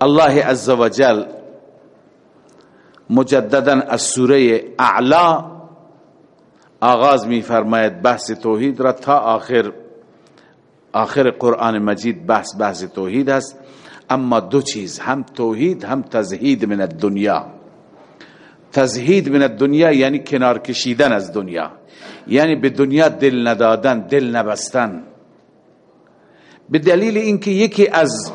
الله عزوجل مجددا از سوره اعلا آغاز می فرماید بحث توحید را تا آخر آخر قرآن مجید بحث بحث توحید است. اما دو چیز هم توحید هم تزهید من الدنیا. تزهید من الدنیا یعنی کنار کشیدن از دنیا. یعنی به دنیا دل ندادن دل نبستن. به دلیل اینکه یکی از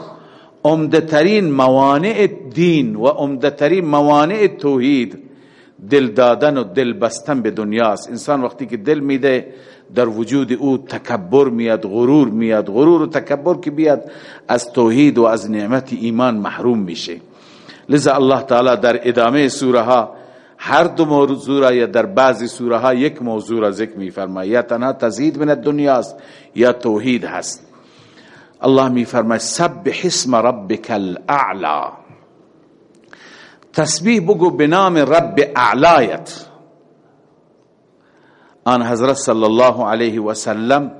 عمدترین موانع دین و عمدترین موانع توحید دل دادن و دل بستن به دنیاست انسان وقتی که دل میده در وجود او تکبر میاد غرور میاد. غرور و تکبر که بیاد از توحید و از نعمت ایمان محروم میشه. لذا الله تعالی در ادامه سوره ها هر دو موضوع را یا در بعضی سوره ها یک موضوع را ذکر میفرماید. یا تنها تزهید من دنیاست یا توحید هست. الله میفرماید سبح اسم ربک الاعلا تسبیح بگو به نام رب اعلایت. آن حضرت صلی الله علیه و سلم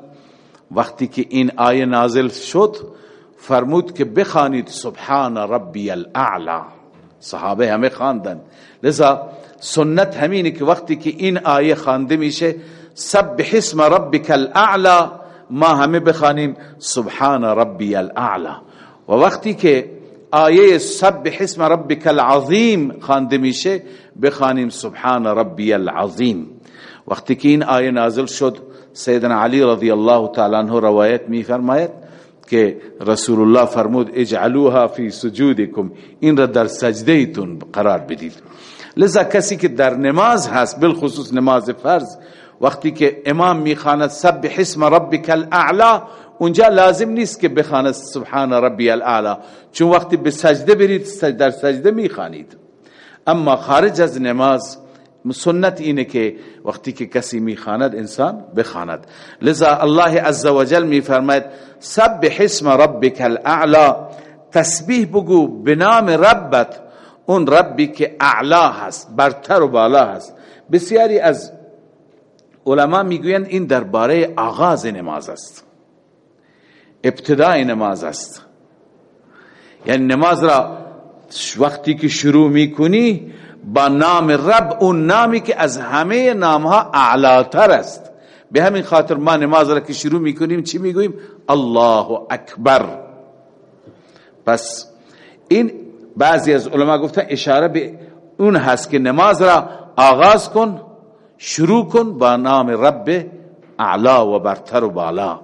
وقتی که این آیه نازل شد فرمود که بخوانید سبحان ربی الاعلا صحابه همه خواندن لذا سنت همینه که وقتی که این آیه خوانده میشه سبح اسم ربک الاعلا ما همه بخوانیم سبحان ربی الاعلا. و وقتی که آیه سبح اسم ربک العظیم خوانده میشه بخوانیم سبحان ربی العظیم. وقتی که این آیه نازل شد سیدنا علی رضی الله تعالی عنہ روایت می فرماید که رسول الله فرمود اجعلوها فی سجودکم این را در سجده ایتون قرار بدید. لذا کسی که در نماز هست بالخصوص نماز فرض وقتی که امام می‌خواند سبح اسم ربک الاعلا اونجا لازم نیست که بخواند سبحان ربی الاعلا. چون وقتی به سجده برید در سجده می‌خوانید. اما خارج از نماز سنت اینه که وقتی که کسی می‌خواند انسان بخواند. لذا الله عزوجل میفرماید سبح اسم ربک الاعلا. تسبیح بگو به نام ربت. اون ربی که اعلا هست برتر و بالا هست. بسیاری از علما می‌گویند این درباره آغاز نماز است. ابتدای نماز است. یعنی نماز را وقتی که شروع می‌کنی با نام رب اون نامی که از همه نامها اعلاتر است. به همین خاطر ما نماز را که شروع می‌کنیم چی می‌گوییم؟ الله اکبر. پس این بعضی از علما گفتن اشاره به اون هست که نماز را آغاز کن شروع کن با نام رب اعلا و برتر و بالا.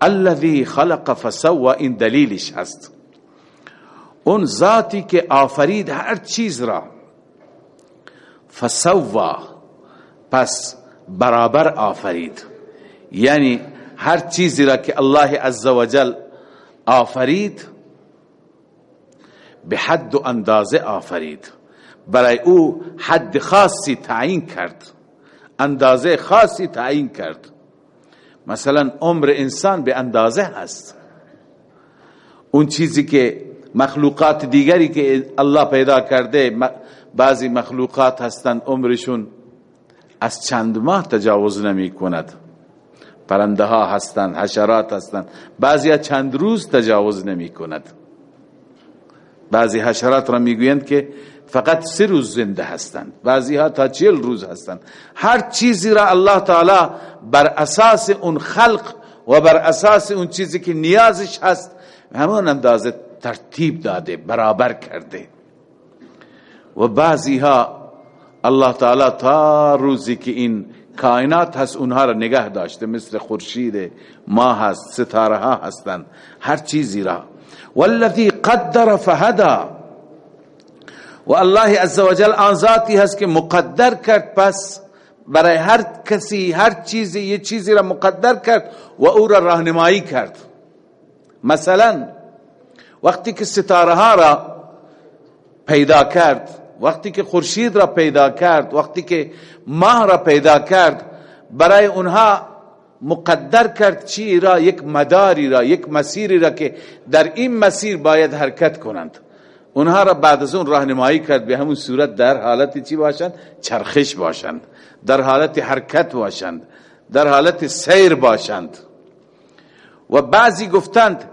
الذي خلق فسوى این دلیلش هست. اون ذاتی که آفرید هر چیز را. فسوا پس برابر آفرید. یعنی هر چیزی را که الله عزوجل آفرید به حد و اندازه آفرید. برای او حد خاصی تعیین کرد. اندازه خاصی تعیین کرد. مثلا عمر انسان به اندازه هست. اون چیزی که مخلوقات دیگری که الله پیدا کرده بعضی مخلوقات هستند عمرشون از چند ماه تجاوز نمی کند. پرنده ها هستند حشرات هستند بعضی چند روز تجاوز نمی کند. بعضی حشرات را می‌گویند که فقط سه روز زنده هستند. بعضی ها تا چهل روز هستند. هر چیزی را الله تعالی بر اساس اون خلق و بر اساس اون چیزی که نیازش هست همون اندازه ترتیب داده برابر کرده. و بعضی ها الله تعالی تا روزی که این کائنات هست اونها را نگه داشته مثل خورشید ماه هست ستاره ها هستند. هر چیزی را. والذی قدر فهدا و الله عزوجل آن ذاتی هست که مقدر کرد پس برای هر کسی هر چیزی یه چیزی را مقدر کرد و او را راهنمایی کرد. مثلا وقتی که ستاره ها را پیدا کرد وقتی که خورشید را پیدا کرد وقتی که ماه را پیدا کرد برای اونها مقدر کرد چی را؟ یک مداری را یک مسیری را که در این مسیر باید حرکت کنند. اونها را بعد از اون راهنمایی کرد به همون صورت در حالت چی باشند؟ چرخش باشند. در حالت حرکت باشند. در حالت سیر باشند. و بعضی گفتند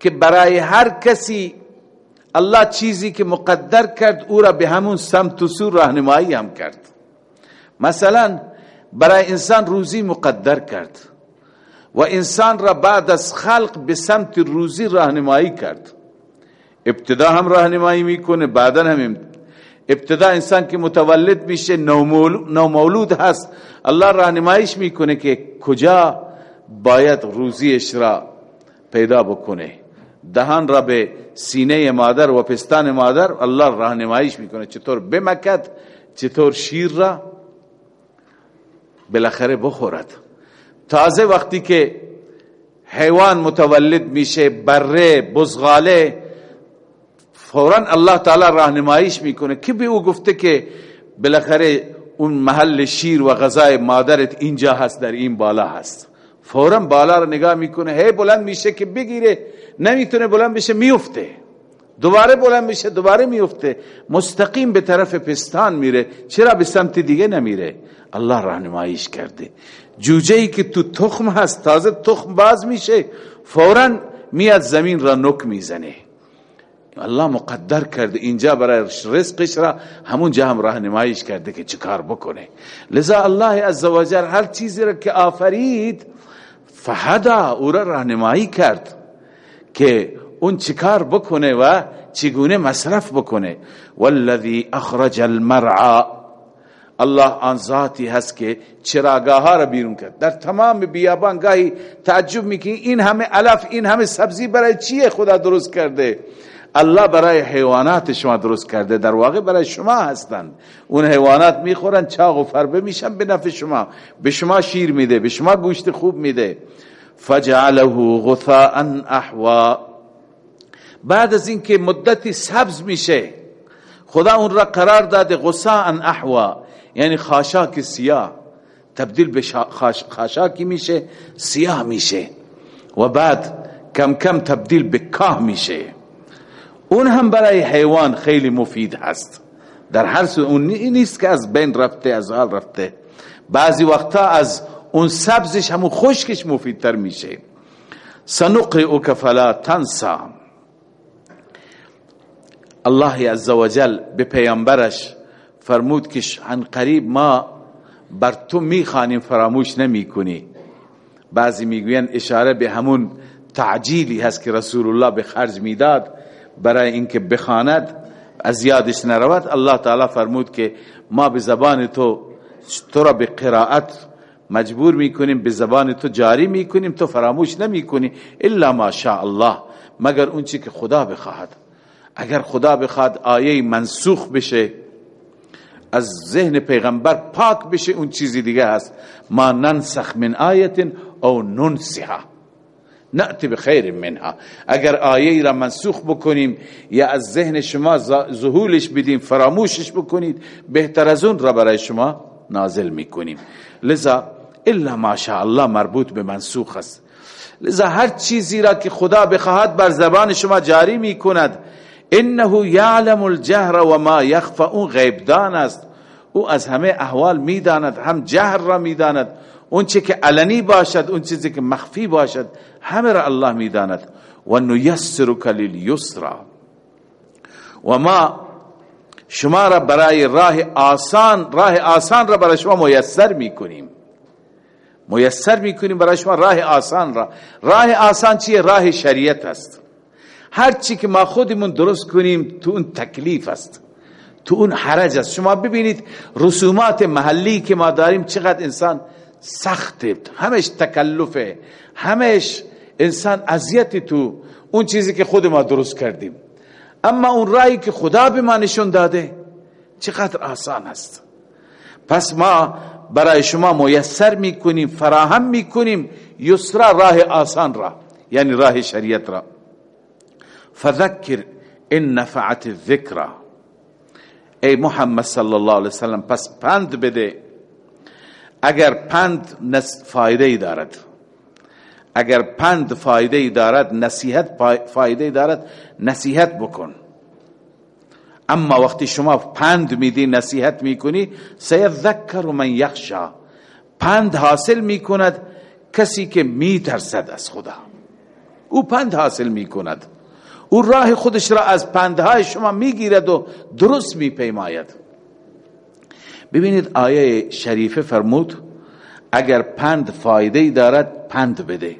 که برای هر کسی الله چیزی که مقدر کرد او را به همون سمت و سو راهنمایی هم کرد. مثلا برای انسان روزی مقدر کرد. و انسان را بعد از خلق به سمت روزی راهنمایی کرد. ابتدا هم راهنمایی می‌کنه بعدا هم ابتدا انسان که متولد میشه نومولود هست. الله راهنماییش می‌کنه که کجا باید روزیش را پیدا بکنه. دهان را به سینه مادر و پستان مادر الله راهنماییش می‌کنه. چطور بمکد چطور شیر را بالاخره بخورد. تازه وقتی که حیوان متولد میشه بره بزغاله فورا الله تعالی راهنماییش می‌کنه. که به او گفته که بالاخره اون محل شیر و غذای مادرت اینجا هست در این بالا هست. فورا بالا رو نگاه می‌کنه. هی بلند میشه که بگیره. نمی‌تونه بلند بشه میفته دوباره بلند میشه دوباره میفته مستقیم به طرف پستان میره. چرا به سمت دیگه نمیره؟ الله راهنماییش کرده. جوجه ای که تو تخم هست تازه تخم باز میشه. فورا میاد زمین را نک می‌زنه. الله مقدر کرده اینجا برای رزقش را همون جا هم راهنماییش کرده که چیکار بکنه. لذا الله عزوجل هر چیزی را که آفرید فهدا او را راهنمایی کرد که اون چیکار بکنه و چگونه مصرف بکنه. والذی اخرج المرعى الله آن ذاتی هست که چراگاه را بیرون کرد. در تمام بیابان گاهی تعجب می‌کنی این همه علف این همه سبزی برای چیه خدا درست کرده؟ الله برای حیوانات شما درست کرده. در واقع برای شما هستند. اون حیوانات می‌خورن چاق و فربه میشن به نفع شما. به شما شیر میده به شما گوشت خوب میده. فجعله غثاء احوا. بعد از اینکه مدتی سبز میشه خدا اون را قرار داده غثاء احوا. یعنی خاشاک سیاه. تبدیل به خاشاکی میشه سیاه میشه. و بعد کم کم تبدیل به کاه میشه. اون هم برای حیوان خیلی مفید هست. در هر سو اون نیست که از بین رفته از حال رفته. بعضی وقتا از اون سبزش همون خشکش مفیدتر میشه. سنقرئک فلا تنسا. الله عزوجل به پیامبرش فرمود که عن قریب ما بر تو می‌خوانیم فراموش نمی کنی بعضی می‌گوین اشاره به همون تعجیلی هست که رسول الله به خرج می‌داد. برای اینکه بخواند از یادش نرود الله تعالی فرمود که ما به زبان تو تو را به قرائت مجبور می‌کنیم به زبان تو جاری می‌کنیم تو فراموش نمی‌کنی الا ما شاء الله. مگر اون که خدا بخواهد. اگر خدا بخواد آیه منسوخ بشه از ذهن پیغمبر پاک بشه اون چیزی دیگه هست. ما ننسخ من آیت او ننسها. نأتی بخیر منها. اگر آیه را منسوخ بکنیم یا از ذهن شما ظهولش بدیم فراموشش بکنید بهتر از اون را برای شما نازل می‌کنیم. لذا الا ماشاء الله مربوط به منسوخ است. لذا هر چیزی را که خدا بخواهد بر زبان شما جاری می‌کند. انه یعلم الجهر و ما یخفى. اون غیبدان است. او از همه احوال می‌داند هم جهر را می‌داند. اون چه که علنی باشد اون چیزی که مخفی باشد همه را الله می‌داند. و نیسرک للیسرا و ما شما را برای راه آسان راه آسان را برای شما میسر می‌کنیم. میسر می‌کنیم برای شما راه آسان را. راه آسان چیه؟ راه شریعت است. هر چی که ما خودمون درست کنیم تو اون تکلیف است. تو اون حرج است. شما ببینید رسومات محلی که ما داریم چقدر انسان سخته. همش تکلفه. همش انسان اذیت تو اون چیزی که خود ما درست کردیم. اما اون رایی که خدا به ما نشون داده چقدر آسان است. پس ما برای شما میسر می‌کنیم فراهم می‌کنیم یسرا راه آسان را یعنی راه شریعت را. فذکر ان نفعت الذکر. ای محمد صلی الله علیه وسلم پس پند بده. اگر پند فایده ای دارد. اگر پند فایده ای دارد نصیحت فایده ای دارد نصیحت بکن. اما وقتی شما پند میدی نصیحت می‌کنی سیذکر من یخشا. پند حاصل می‌کند کسی که میترسد از خدا. او پند حاصل می‌کند. او راه خودش را از پندهای شما می‌گیرد و درست میپیماید. ببینید آیه شریفه فرمود اگر پند فایده دارد پند بده.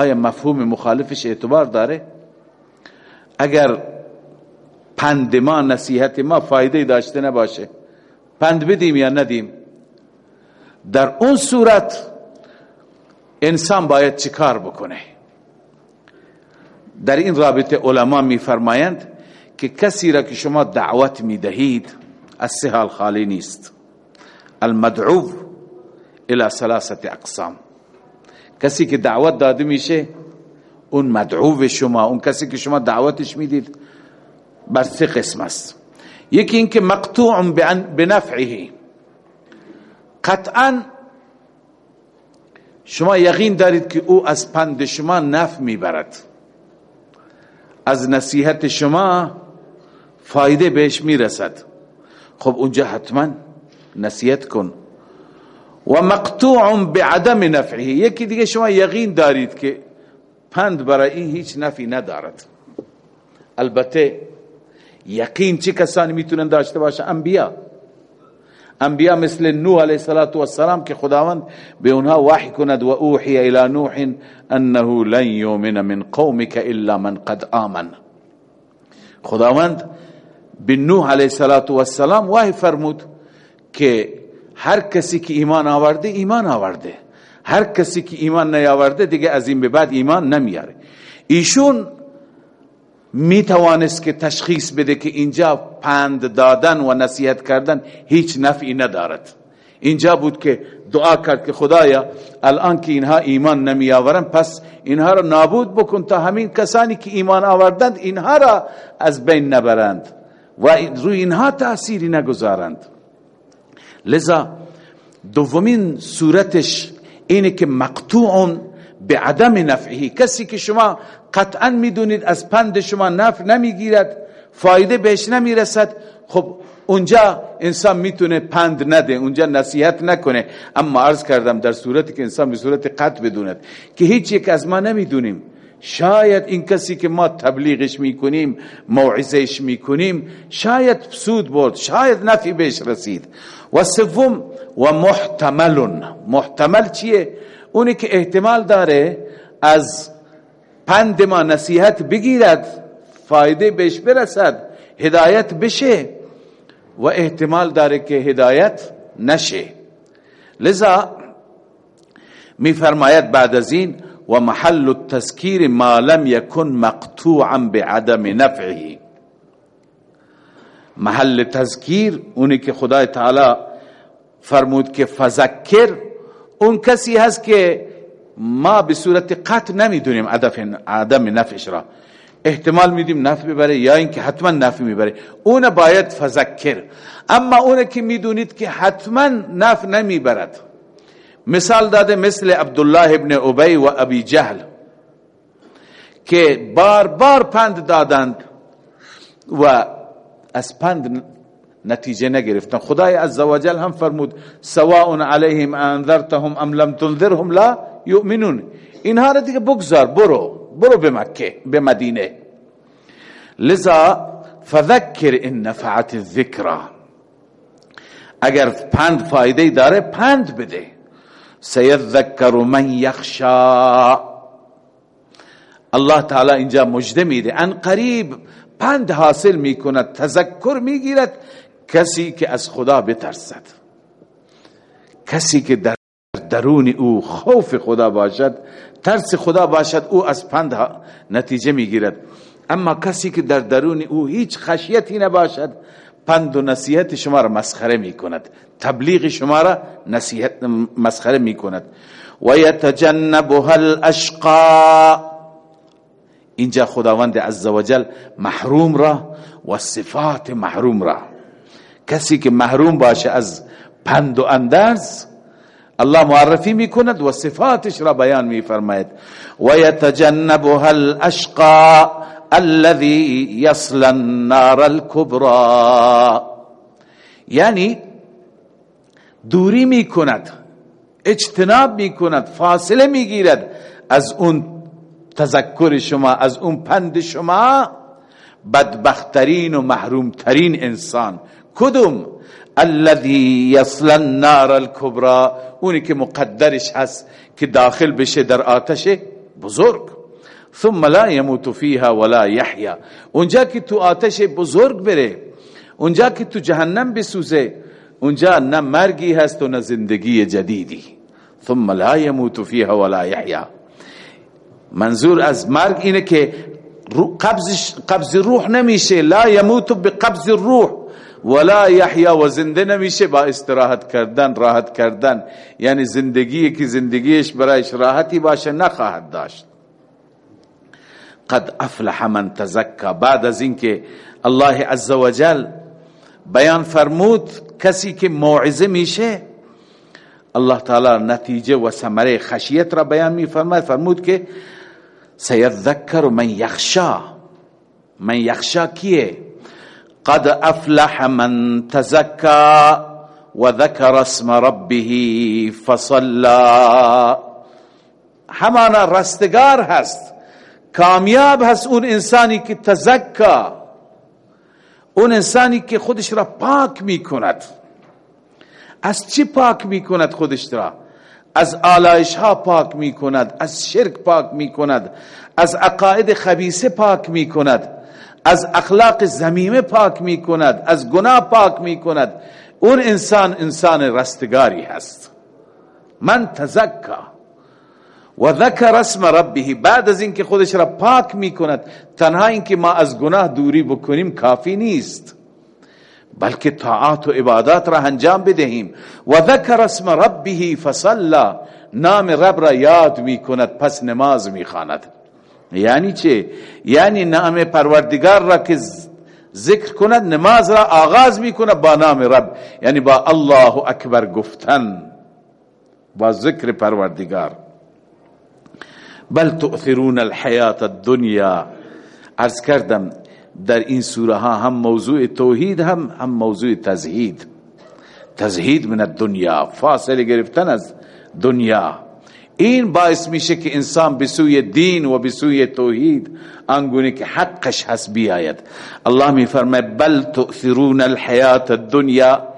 آیا مفهوم مخالفش اعتبار داره؟ اگر پند ما نصیحت ما فایده داشته نباشه پند بدیم یا ندیم؟ در اون صورت انسان باید چیکار بکنه؟ در این رابطه علما میفرمایند که کسی را که شما دعوت می‌دهید از سه حال خالی نیست. المدعو الى ثلاثه اقسام. کسی که دعوت داده میشه اون مدعو شما اون کسی که شما دعوتش می‌دید بر سه قسم است. یکی اینکه مقطوع بنفعه قطعا شما یقین دارید که او از پند شما نفع می‌برد. از نصیحت شما فایده بهش می‌رسد. خب اونجا حتما نصیحت کن. و مقطوع بعدم نفعه. یکی دیگه شما یقین دارید که پند برای این هیچ نفعی ندارد. البته یقین چه کسانی می‌تونن داشته باشه؟ انبیا. انبیا مثل نوح علیه السلام که خداوند به اونها وحی کند و اوحی الى نوح انه لن یؤمن من قومك الا من قد آمن. خداوند به نوح علیه السلام وحی فرمود که هر کسی که ایمان آورده ایمان آورده هر کسی که ایمان نیاورده دیگه از این به بعد ایمان نمیاره ایشون می توانست که تشخیص بده که اینجا پند دادن و نصیحت کردن هیچ نفعی ندارد اینجا بود که دعا کرد که خدایا الان که اینها ایمان نمی آورن پس اینها را نابود بکن تا همین کسانی که ایمان آوردند اینها را از بین نبرند و روی اینها تأثیری نگذارند لذا دومین صورتش اینه که مقطوع به عدم نفعی کسی که شما قطعا می‌دونید از پند شما نفع نمی‌گیرد فایده بهش نمی‌رسد. خب اونجا انسان می‌تونه پند نده اونجا نصیحت نکنه. اما عرض کردم در صورتی که انسان به صورت قطع بدوند که هیچ یک از ما نمی‌دونیم شاید این کسی که ما تبلیغش می‌کنیم موعظهش می‌کنیم شاید سود برد شاید نفی بهش رسید. و سوم و محتمل محتمل چیه؟ اونی که احتمال داره از پند ما نصیحت بگیرد فایده بهش برسد هدایت بشه و احتمال داره که هدایت نشه. لذا میفرماید بعد از این و محل التذکیر ما لم يكن مقطوعا بعدم نفعه. محل تذکیر اونی که خدای تعالی فرمود که فذکر اون کسی هست که ما به صورت قطع نمی‌دونیم عدم نفعش را. احتمال میدیم نفع ببره یا اینکه حتما نفع می‌بره. اون باید فذکر. اما اون که می‌دونید که حتما نفع نمی‌برد. مثال داده مثل عبدالله ابن ابی و ابی جهل که بار بار پند دادند و از پند نتیجه نگرفتن خدای عزوجل هم فرمود سواء علیهم انذرتهم ام لم تنذرهم لا یؤمنون. اینها را دیگه بگذار برو برو به مکه به مدینه. لذا فذکر ان نفعت الذکرى اگر پند فایده داره پند بده. سیذکر من یخشا الله تعالی اینجا مجده میده. ان قریب پند حاصل می‌کند تذکر می‌گیرد. کسی که از خدا بترسد. کسی که در درون او خوف خدا باشد ترس خدا باشد او از پند نتیجه می‌گیرد. اما کسی که در درون او هیچ خشیتی نباشد پند و نصیحت شما را مسخره می کند. تبلیغ شما را نصیحت مسخره می کند. و یتجنبها الاشقا اینجا خداوند عزوجل محروم را و صفات محروم را. کسی که محروم باشه از پند و اندرز الله معرفی می کند و صفاتش را بیان می فرماید. و یتجنبها الاشقا الذي يصل النار الكبرى. یعنی دوری می کند اجتناب می کند فاصله می گیرد از اون تذکر شما از اون پند شما. بدبخترین و محرومترین انسان کدوم؟ الذي یصل النار الكبرى. اونی که مقدرش هست که داخل بشه در آتش بزرگ. ثم لا يموت فيها ولا يحيا. اونجا که تو آتش بزرگ بره اونجا که تو جهنم بسوزه اونجا نه مرگی هست و نه زندگی جدیدی. ثم لا يموت فيها ولا يحيا. منظور از مرگ اینه که قبض قبض روح نمیشه. لا يموت بقبض الروح. ولا یحیا و نمیشه با استراحت کردن راحت کردن. یعنی زندگی که زندگیش برایش راحتی باشه نخواهد داشت. قد افلح من تزکا. بعد از اینکه الله عزوجل بیان فرمود کسی که موعظه میشه الله تعالی نتیجه و ثمره خشیت را بیان می فرماید فرمود که سیذکر من یخشا. من یخشا کیه؟ قد افلح من تزكى وذكر اسم ربه فصلى همانا رستگار هست. کامیاب هست اون انسانی که تزکا اون انسانی که خودش را پاک می کند از چی پاک می کند خودش را؟ از آلایش ها پاک می کند از شرک پاک می کند از عقاید خبیثه پاک می کند از اخلاق زمیمه پاک می کند از گناه پاک می کند اون انسان انسان رستگاری هست. من تزکا. و ذکر اسم ربه. بعد از اینکه خودش را پاک می کند تنها اینکه ما از گناه دوری بکنیم کافی نیست. بلکه طاعات و عبادات را انجام بدهیم. و ذکر اسم ربه فصلا. نام رب را یاد می کند پس نماز می خاند یعنی چه؟ یعنی نام پروردگار را که ذکر کند نماز را آغاز می‌کنه با نام رب. یعنی با الله اکبر گفتن با ذکر پروردگار. بل تؤثرون الحیات الدنیا. ارز کردم در این سوره ها هم موضوع توحید هم هم موضوع تزهید. تزهید من الدنیا فاصله گرفتن از دنیا. این باعث میشه که انسان به سوی دین و به سوی توحید انگونه که حقش هست بیاید. الله می فرمه بل تؤثرون الحیات الدنیا.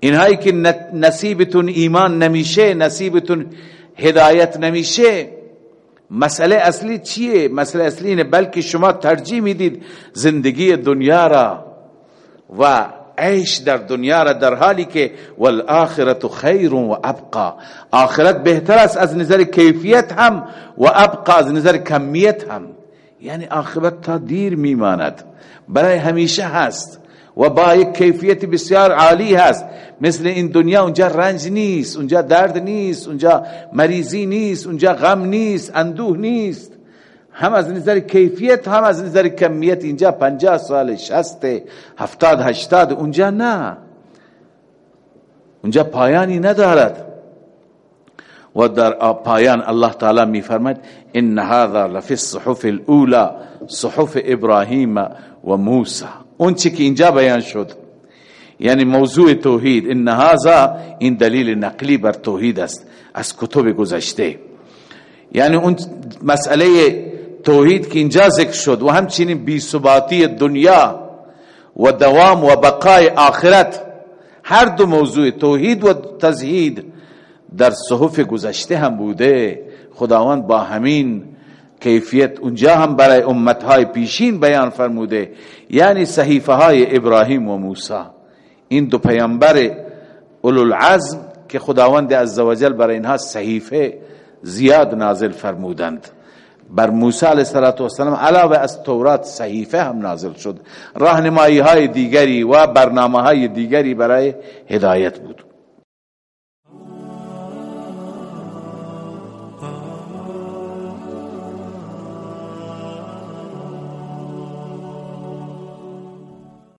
اینهایی که نصیبتون ایمان نمیشه نصیبتون هدایت نمیشه مسئله اصلی چیه؟ مسئله اصلی اینه بلکه شما ترجیح می‌دید زندگی دنیا را و عیش در دنیا را در حالی که والآخرت خیر و ابقا. آخرت بهتر است از نظر کیفیت هم و ابقا از نظر کمیت هم. یعنی آخرت تا دیر میماند. برای همیشه هست. و با یک کیفیت بسیار عالی هست. مثل این دنیا اونجا رنج نیست اونجا درد نیست اونجا مریضی نیست اونجا غم نیست اندوه نیست. هم از نظر کیفیت هم از نظر کمیت اینجا پنجاه سال شست هفتاد هشتاد اونجا نه. اونجا پایانی ندارد. و در پایان الله تعالی می فرماید ان هذا لفی الصحف الاولى صحف ابراهیم و موسی. اون چی که اینجا بیان شد. یعنی موضوع توحید. ان هذا این دلیل نقلی بر توحید است. از کتب گذشته. یعنی اون مسئله توحید که اینجا ذکر شد و همچنین بی ثباتی دنیا و دوام و بقای آخرت هر دو موضوع توحید و تزهید در صحف گذشته هم بوده. خداوند با همین کیفیت اونجا هم برای امتهای پیشین بیان فرموده یعنی صحیفه های ابراهیم و موسی. این دو پیامبر اولو العزم که خداوند عزوجل برای اینها صحیفه زیاد نازل فرمودند. بر موسی علیه السلام علاوه از تورات صحیفه هم نازل شد. راهنمایی های دیگری و برنامه های دیگری برای هدایت بود.